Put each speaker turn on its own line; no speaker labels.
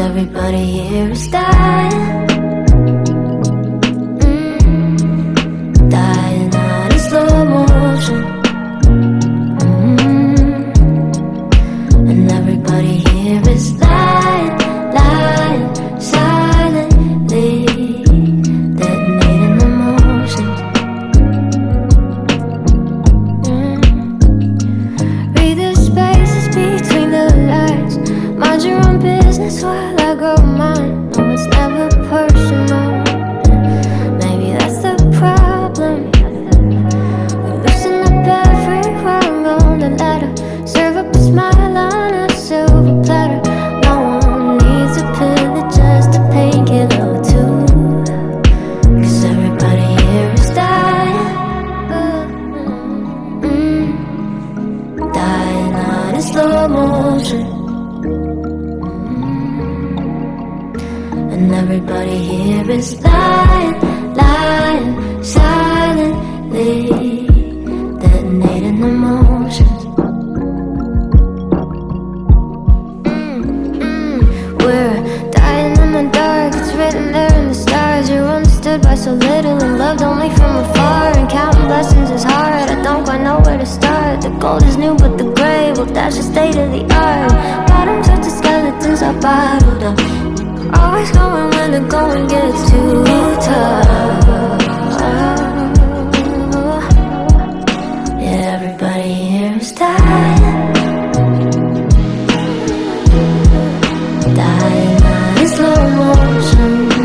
everybody here is dying. Mm, dying out in slow motion. Mm, and everybody here is lying. Business while I go mine. No, it's never personal. Maybe that's the problem. We loosen up everywhere I'm gonna let serve up a smile on a silver platter. No one needs a pill, it's just a painkiller too. Cause everybody here is dying. Mm, dying out in slow motion. And everybody here is lying, lying silently, detonating emotions. Mm, mm, We're dying in the dark, it's written there in the stars. You're understood by so little and loved only from afar. And counting blessings is hard, I don't quite know where to start. The gold is new, but the gray, well, that's the state of the art. Bottoms up to skeletons are bottled up. Always going when the going gets too tough. Yeah, everybody here is dying. Dying in slow motion.